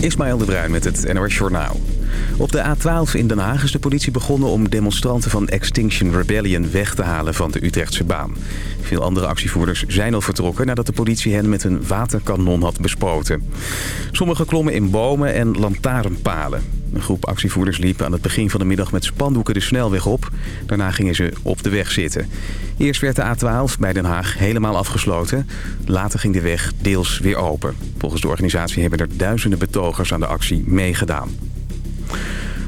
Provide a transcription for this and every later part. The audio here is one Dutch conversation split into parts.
Ismaël de Bruin met het NOS Journaal. Op de A12 in Den Haag is de politie begonnen om demonstranten van Extinction Rebellion weg te halen van de Utrechtse baan. Veel andere actievoerders zijn al vertrokken nadat de politie hen met een waterkanon had bespoten. Sommigen klommen in bomen en lantaarnpalen. Een groep actievoerders liep aan het begin van de middag met spandoeken de snelweg op. Daarna gingen ze op de weg zitten. Eerst werd de A12 bij Den Haag helemaal afgesloten. Later ging de weg deels weer open. Volgens de organisatie hebben er duizenden betogers aan de actie meegedaan.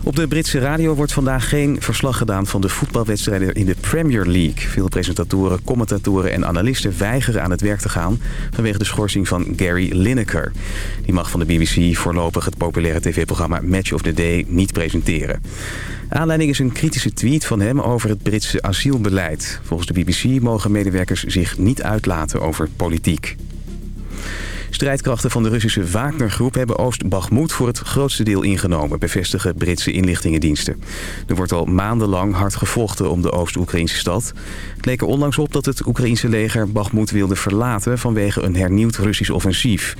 Op de Britse radio wordt vandaag geen verslag gedaan van de voetbalwedstrijden in de Premier League. Veel presentatoren, commentatoren en analisten weigeren aan het werk te gaan vanwege de schorsing van Gary Lineker. Die mag van de BBC voorlopig het populaire tv-programma Match of the Day niet presenteren. Aanleiding is een kritische tweet van hem over het Britse asielbeleid. Volgens de BBC mogen medewerkers zich niet uitlaten over politiek. Strijdkrachten van de Russische Wagner-groep hebben Oost-Bakhmut voor het grootste deel ingenomen, bevestigen Britse inlichtingendiensten. Er wordt al maandenlang hard gevochten om de Oost-Oekraïnse stad. Het leek er onlangs op dat het Oekraïnse leger Bakhmut wilde verlaten vanwege een hernieuwd Russisch offensief.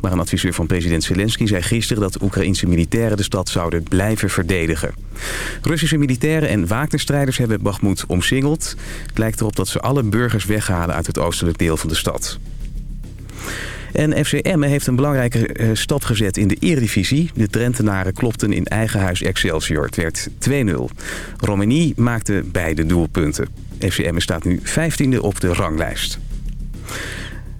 Maar een adviseur van president Zelensky zei gisteren dat Oekraïnse militairen de stad zouden blijven verdedigen. Russische militairen en Wagner-strijders hebben Bakhmut omsingeld. Het lijkt erop dat ze alle burgers weghalen uit het oostelijk deel van de stad. En FC heeft een belangrijke uh, stap gezet in de eredivisie. De Drentenaren klopten in eigen huis Excelsior. Het werd 2-0. Romani maakte beide doelpunten. FC staat nu 15e op de ranglijst.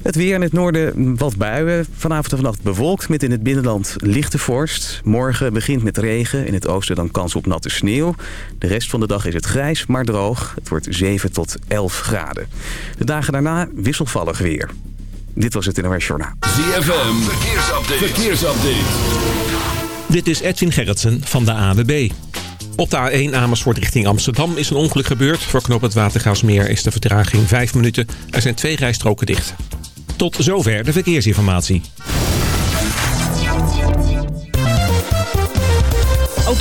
Het weer in het noorden wat buien. Vanavond en vannacht bewolkt met in het binnenland lichte vorst. Morgen begint met regen. In het oosten dan kans op natte sneeuw. De rest van de dag is het grijs, maar droog. Het wordt 7 tot 11 graden. De dagen daarna wisselvallig weer. Dit was het in NOS Journaal. ZFM, verkeersupdate. verkeersupdate. Dit is Edwin Gerritsen van de AWB. Op de A1 Amersfoort richting Amsterdam is een ongeluk gebeurd. Voor knop het Watergaasmeer is de vertraging 5 minuten. Er zijn twee rijstroken dicht. Tot zover de verkeersinformatie.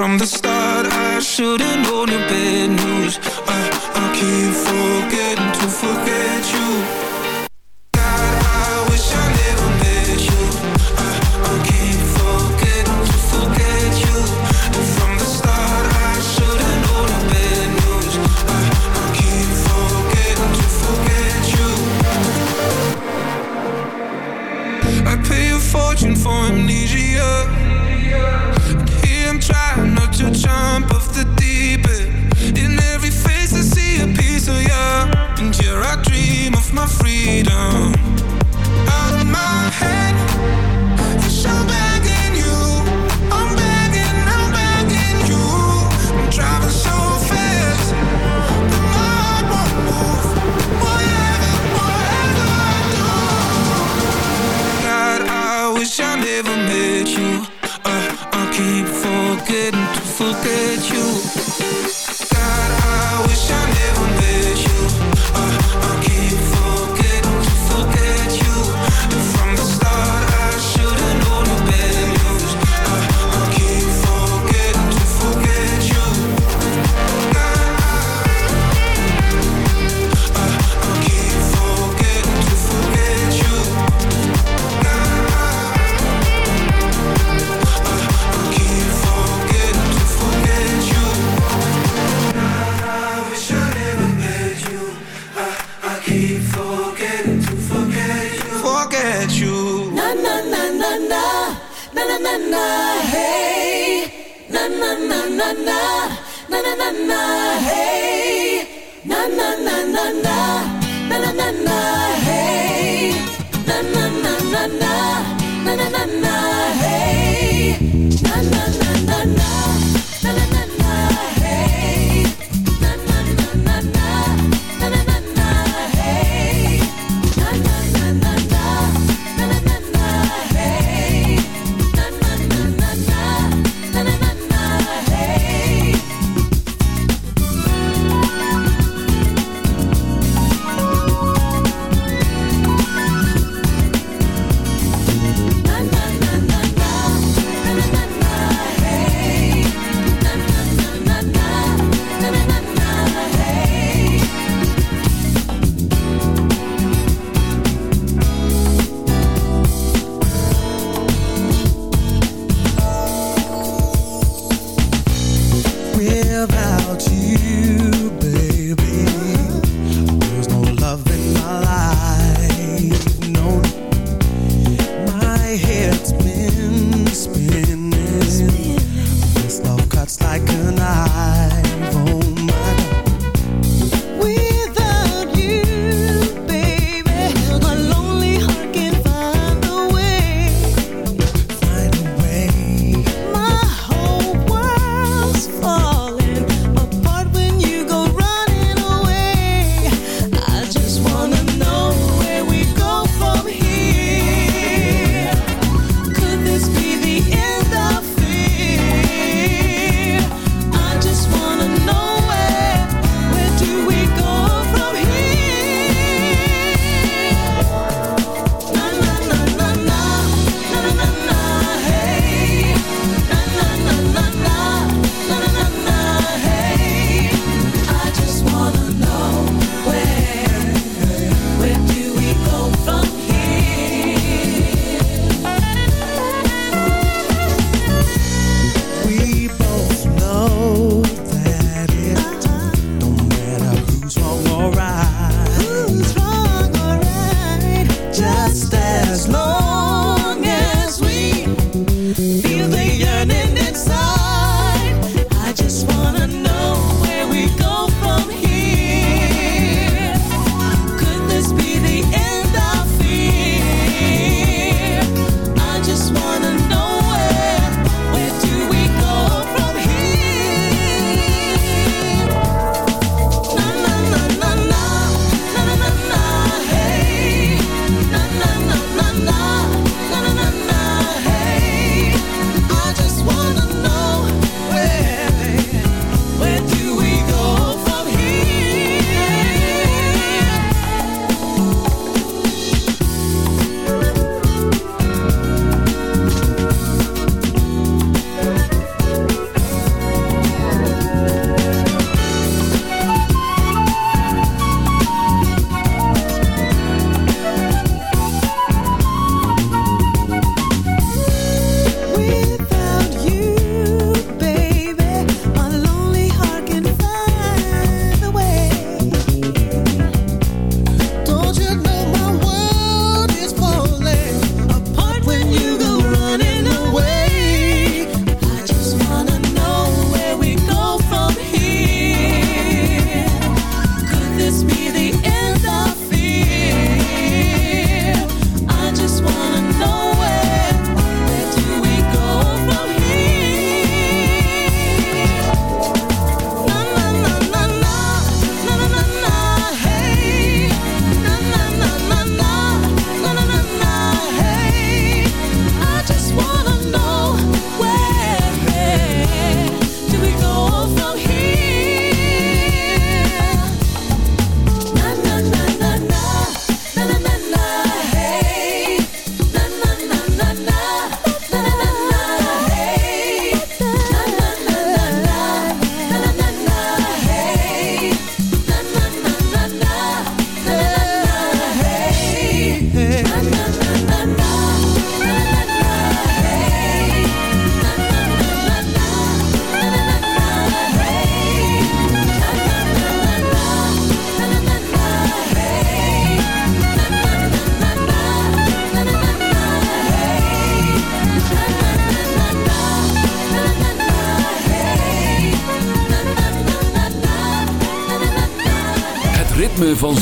From the start, I should've known your bad news. Uh, I'll keep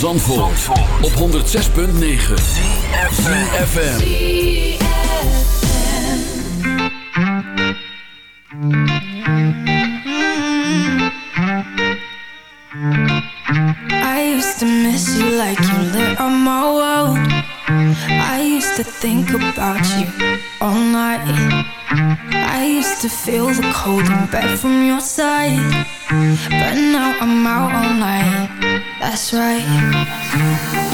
Zandvoort, Zandvoort. op 106.9 FM I used to miss you like you lit on my world. I used to think about you all night. I used to feel the cold in bed from your side. But now I'm out all night. That's right.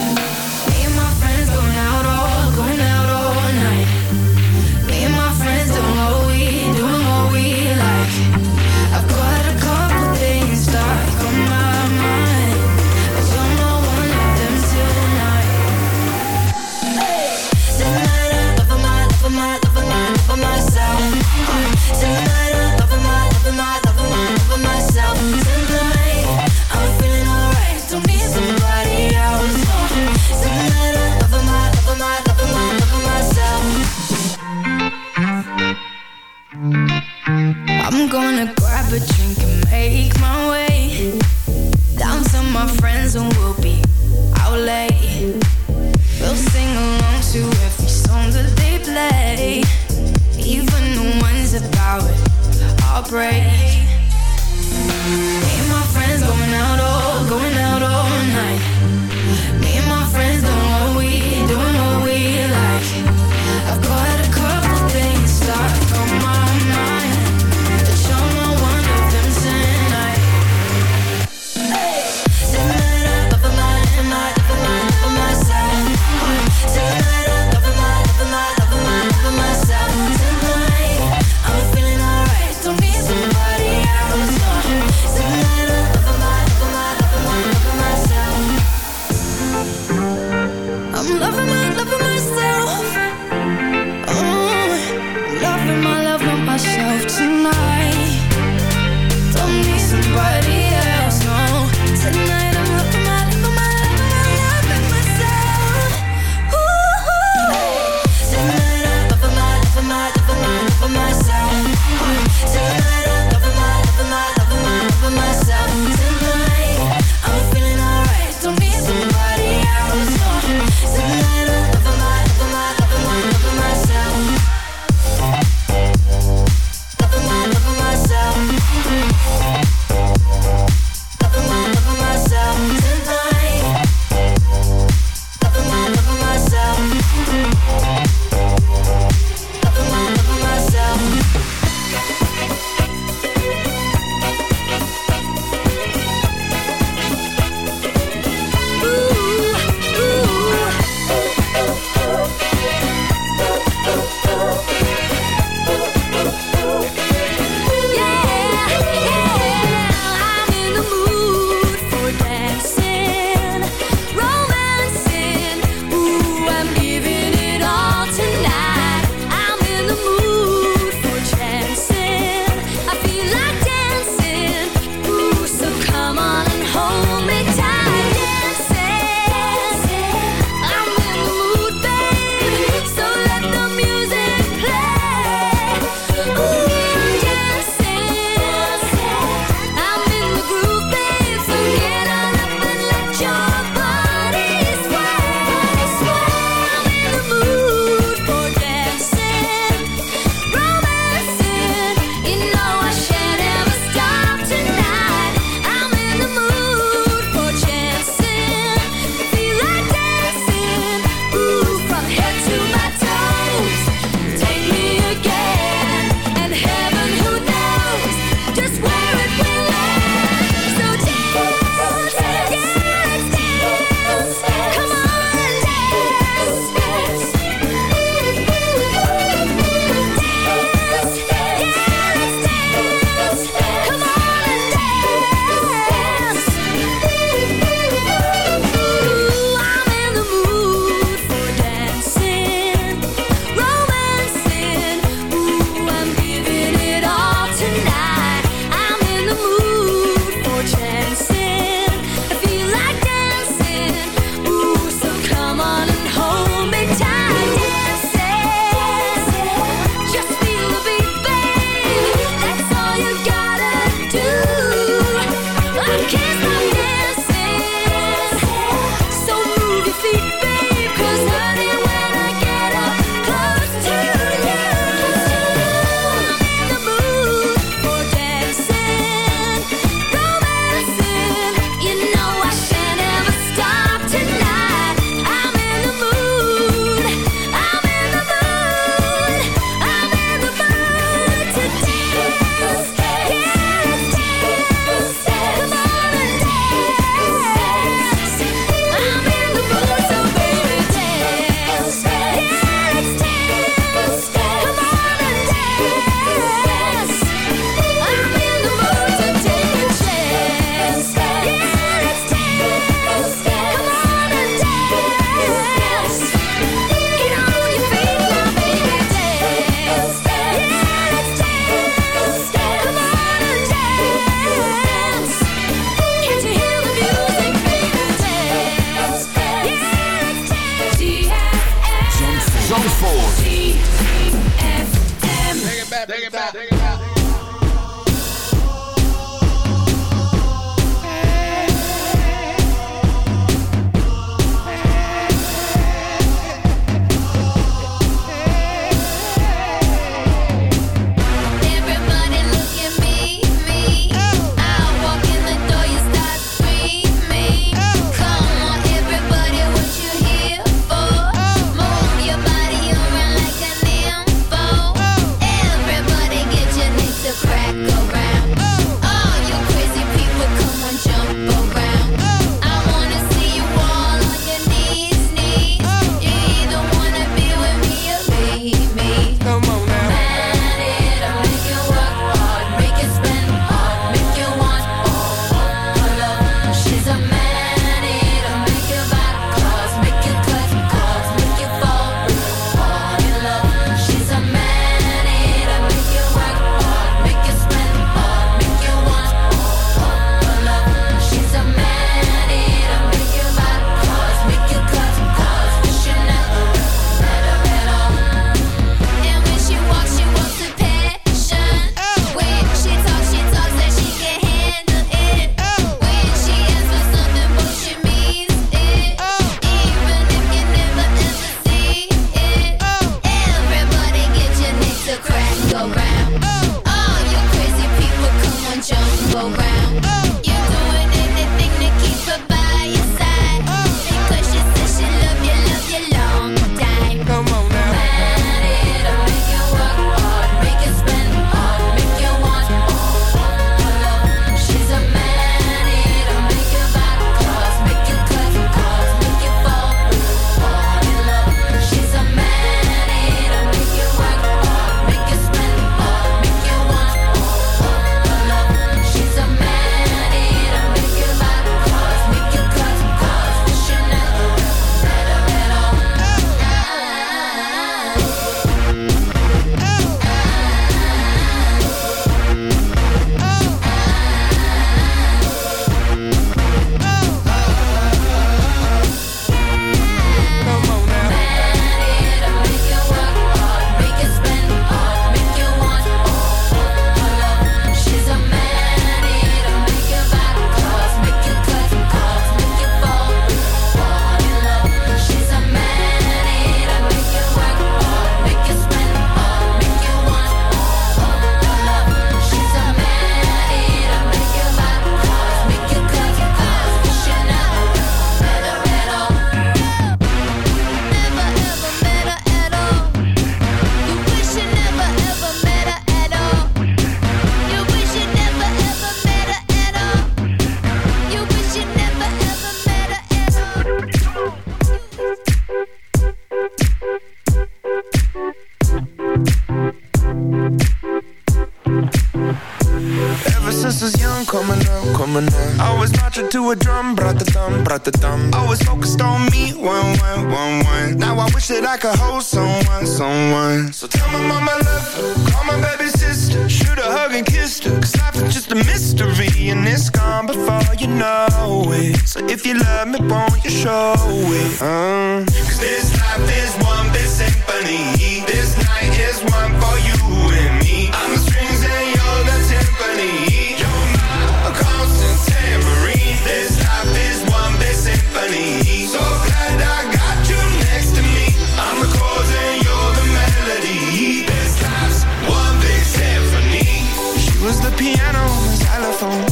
Was the piano on the xylophone.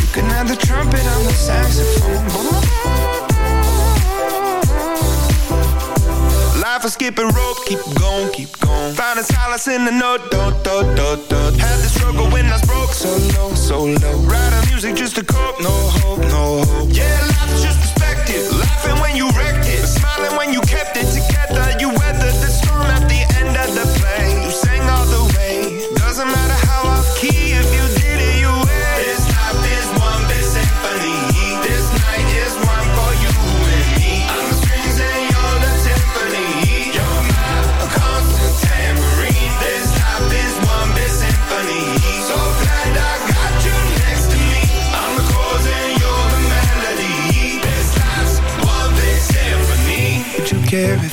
You can have the trumpet on the saxophone. Life is skipping rope, keep going, keep going. Find a solace in the note, do, do, do, do. Had the struggle when I was broke, so low, so low. Writing music just to cope, no hope, no hope. Yeah, life's just perspective. Laughing when you wrecked it, smiling when you kept it together.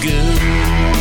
Good.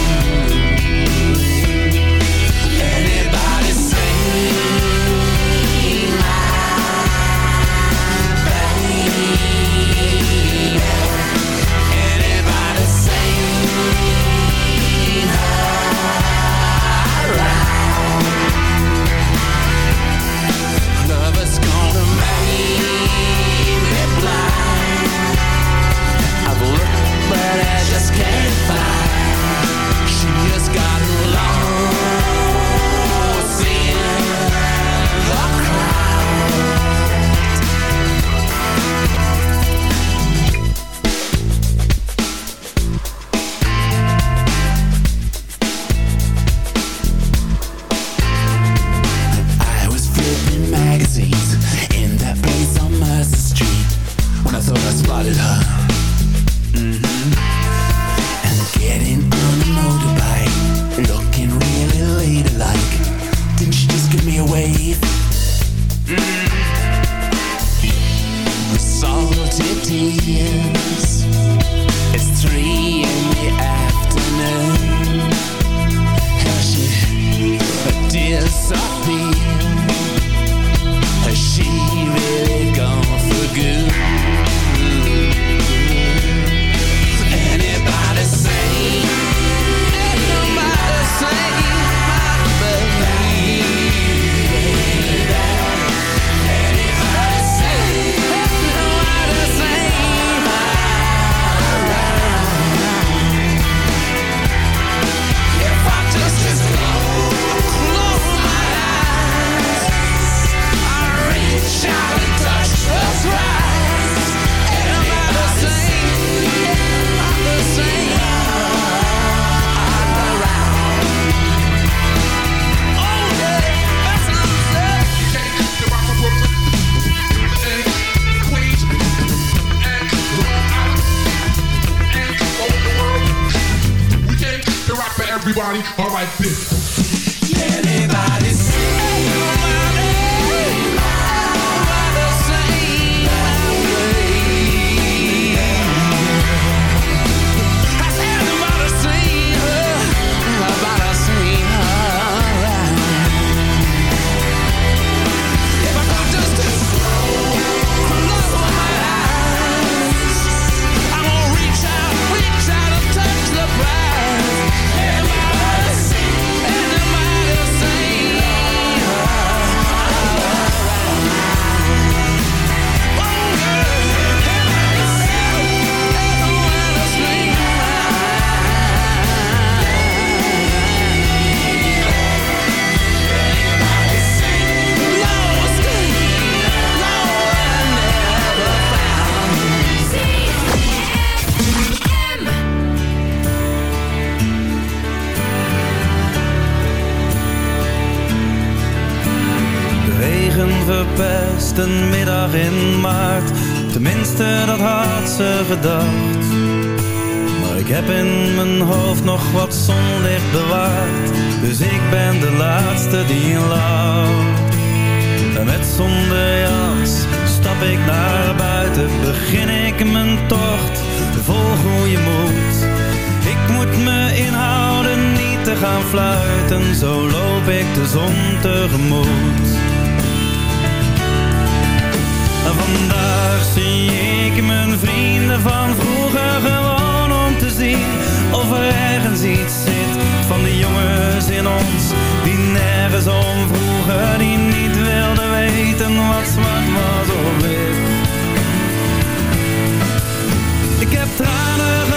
Fluiten. Zo loop ik de zon tegemoet. Vandaag zie ik mijn vrienden van vroeger gewoon om te zien of er ergens iets zit van de jongens in ons die nergens om vroegen, die niet wilden weten wat zwart was of wit. Ik heb tranen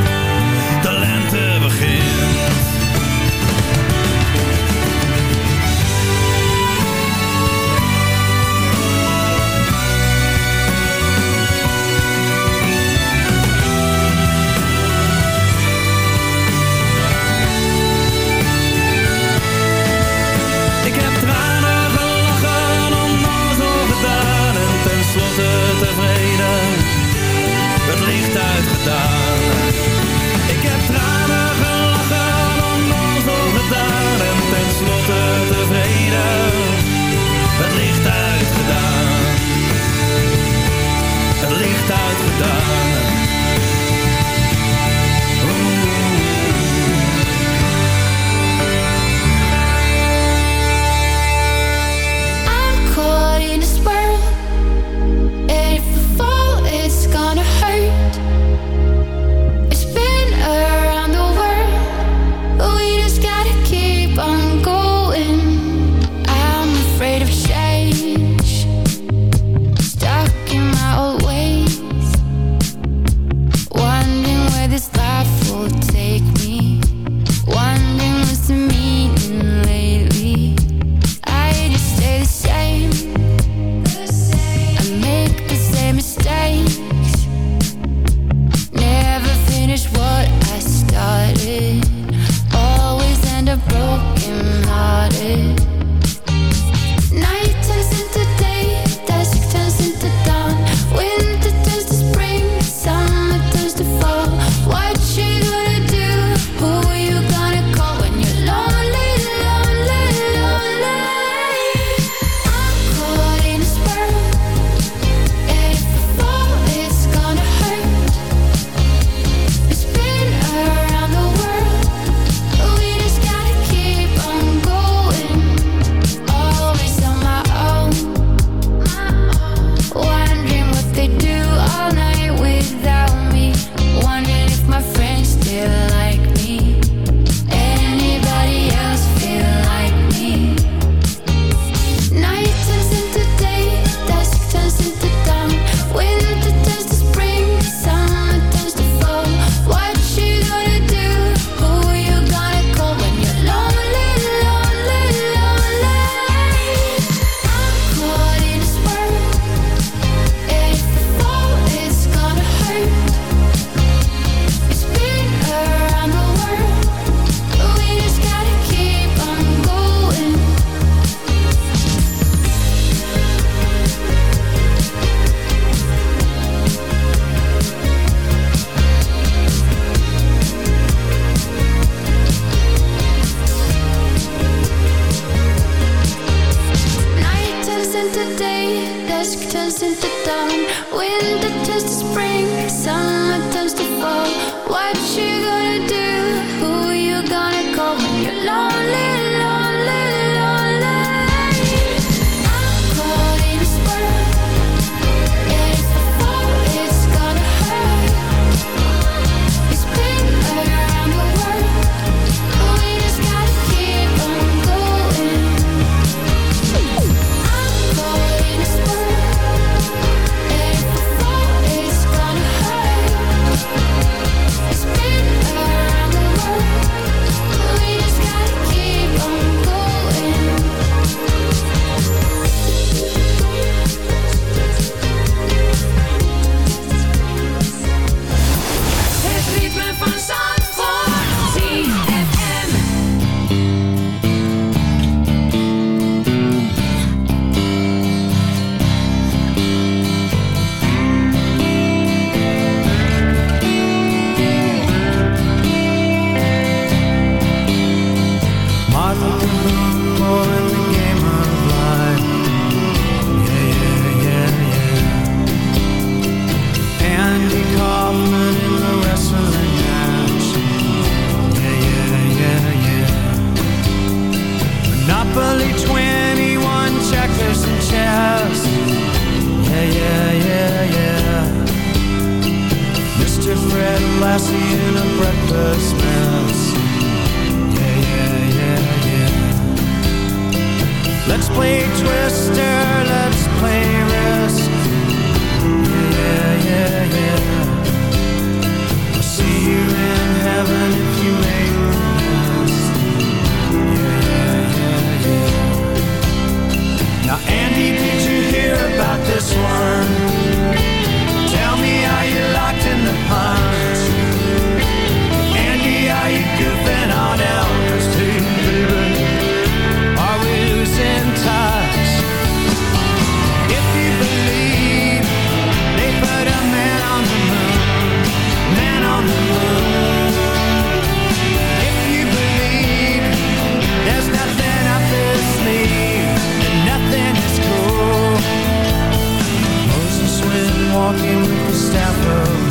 walking with Mustafa.